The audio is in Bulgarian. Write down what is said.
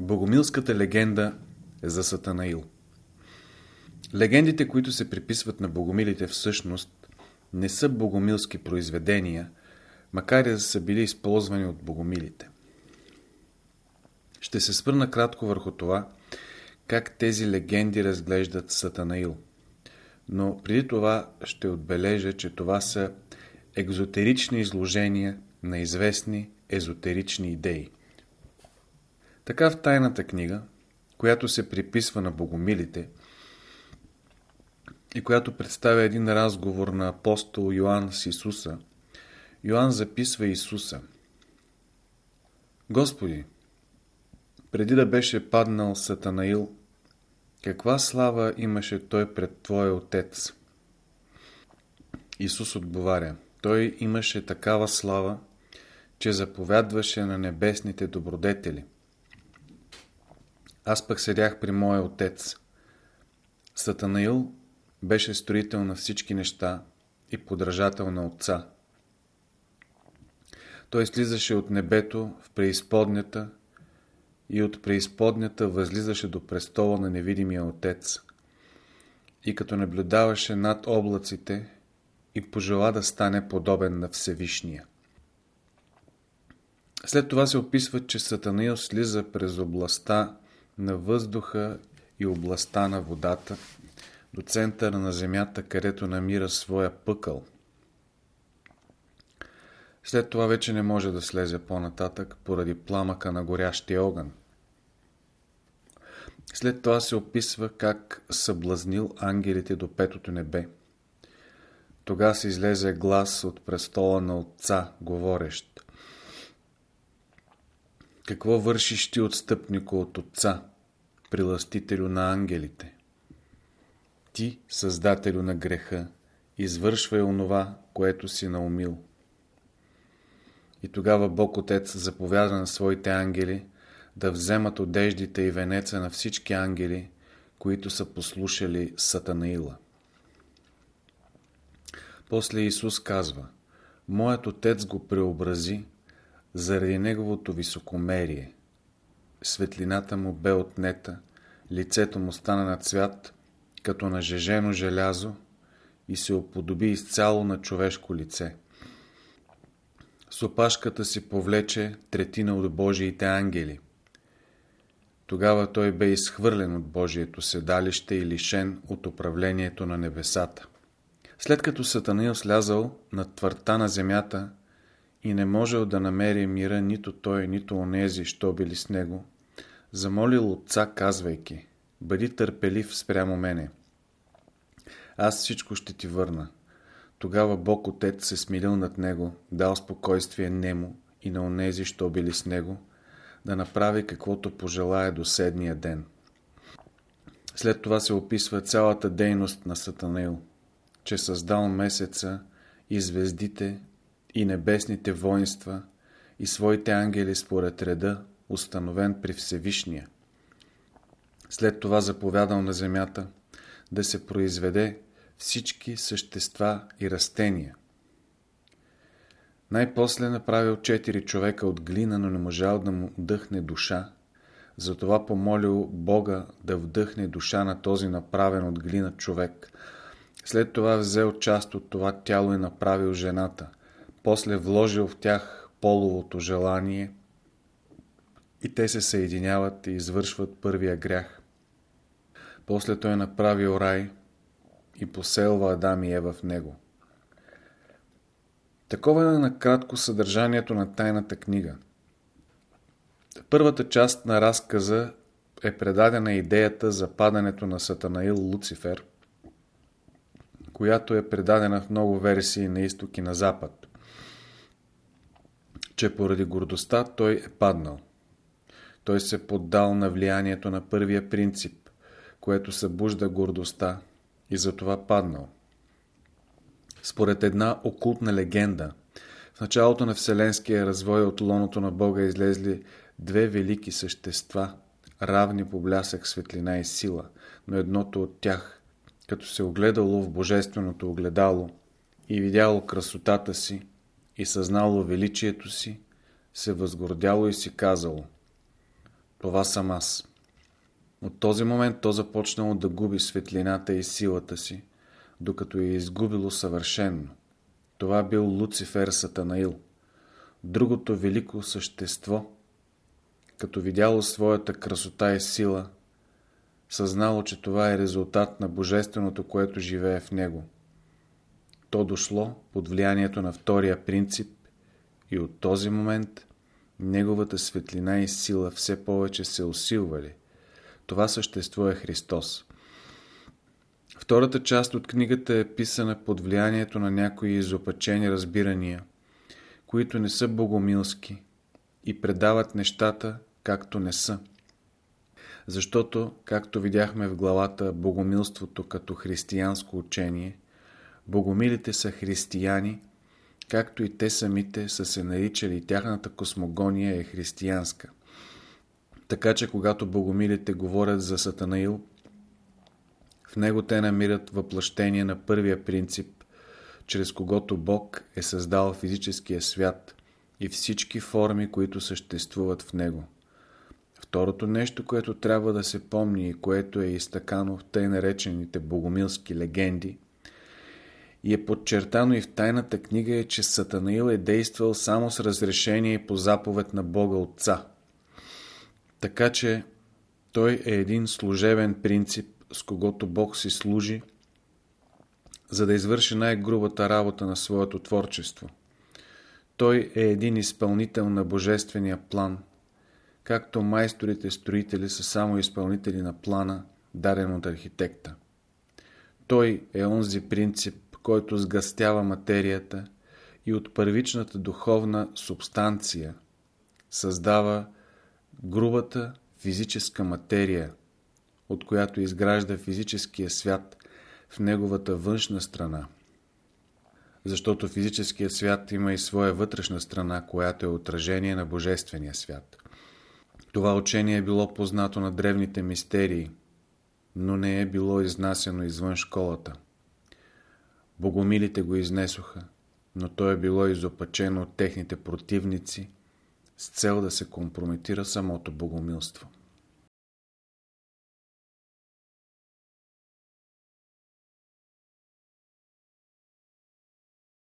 Богомилската легенда е за Сатанаил Легендите, които се приписват на богомилите всъщност, не са богомилски произведения, макар и да са били използвани от богомилите. Ще се спърна кратко върху това, как тези легенди разглеждат Сатанаил. Но преди това ще отбележа, че това са екзотерични изложения на известни езотерични идеи. Така в тайната книга, която се приписва на богомилите и която представя един разговор на апостол Йоанн с Исуса, Йоанн записва Исуса. Господи, преди да беше паднал Сатанаил, каква слава имаше той пред Твоя Отец? Исус отговаря, той имаше такава слава, че заповядваше на небесните добродетели. Аз пък седях при моя отец. Сатанаил беше строител на всички неща и подражател на отца. Той слизаше от небето в преизподнята и от преизподнята възлизаше до престола на невидимия отец. И като наблюдаваше над облаците и пожела да стане подобен на Всевишния. След това се описва, че Сатанаил слиза през областта на въздуха и областта на водата до центъра на земята, където намира своя пъкъл. След това вече не може да слезе по-нататък поради пламъка на горящия огън. След това се описва как съблазнил ангелите до петото небе. Тога се излезе глас от престола на Отца, говорещ. Какво вършиш ти отстъпнико от Отца, приластителю на ангелите? Ти, създателю на греха, извършвай онова, което си наумил. И тогава Бог Отец заповяда на своите ангели да вземат одеждите и венеца на всички ангели, които са послушали Сатанаила. После Исус казва, Моят Отец го преобрази заради Неговото високомерие. Светлината му бе отнета, лицето му стана на цвят, като на жежено желязо и се оподоби изцяло на човешко лице. С опашката си повлече третина от Божиите ангели. Тогава той бе изхвърлен от Божието седалище и лишен от управлението на небесата. След като Сатанаил слязал над твърта на земята и не можел да намери мира нито той, нито онези, що били с него, замолил отца, казвайки, бъди търпелив спрямо мене. Аз всичко ще ти върна. Тогава Бог Отец се смилил над него, дал спокойствие нему и на онези, що били с него, да направи каквото пожелая до седмия ден. След това се описва цялата дейност на Сатанаил, че създал месеца и звездите и небесните воинства и своите ангели според реда, установен при Всевишния. След това заповядал на земята да се произведе всички същества и растения. Най-после направил четири човека от глина, но не можал да му вдъхне душа. Затова помолил Бога да вдъхне душа на този направен от глина човек. След това взел част от това тяло и направил жената. После вложил в тях половото желание и те се съединяват и извършват първия грях. После той направил рай и поселва Адам и Ева в него. Такова е накратко съдържанието на тайната книга. Първата част на разказа е предадена идеята за падането на Сатанаил Луцифер, която е предадена в много версии на изток и на запад, че поради гордостта той е паднал. Той се поддал на влиянието на първия принцип, което събужда гордостта и затова паднал. Според една окултна легенда, в началото на Вселенския развой от лоното на Бога излезли две велики същества, равни по блясък светлина и сила, но едното от тях, като се огледало в божественото огледало и видяло красотата си и съзнало величието си, се възгордяло и си казало Това съм аз. От този момент то започнало да губи светлината и силата си, докато е изгубило съвършенно. Това бил Луцифер Сатанаил. Другото велико същество, като видяло своята красота и сила, съзнало, че това е резултат на Божественото, което живее в него. То дошло под влиянието на втория принцип и от този момент неговата светлина и сила все повече се усилвали. Това същество е Христос. Втората част от книгата е писана под влиянието на някои изопачени разбирания, които не са богомилски и предават нещата както не са. Защото, както видяхме в главата Богомилството като християнско учение, богомилите са християни, както и те самите са се наричали, тяхната космогония е християнска. Така че, когато богомилите говорят за Сатанаил, в него те намират въплъщение на първия принцип, чрез когото Бог е създал физическия свят и всички форми, които съществуват в него. Второто нещо, което трябва да се помни и което е изтъкано в тъй наречените богомилски легенди и е подчертано и в тайната книга е, че Сатанаил е действал само с разрешение по заповед на Бога Отца. Така че той е един служебен принцип, с когото Бог си служи, за да извърши най-грубата работа на своето творчество. Той е един изпълнител на божествения план, както майсторите-строители са само изпълнители на плана, даден от архитекта. Той е онзи принцип, който сгъстява материята и от първичната духовна субстанция създава грубата физическа материя, от която изгражда физическия свят в неговата външна страна. Защото физическият свят има и своя вътрешна страна, която е отражение на Божествения свят. Това учение е било познато на древните мистерии, но не е било изнасяно извън школата. Богомилите го изнесоха, но то е било изопачено от техните противници с цел да се компрометира самото богомилство.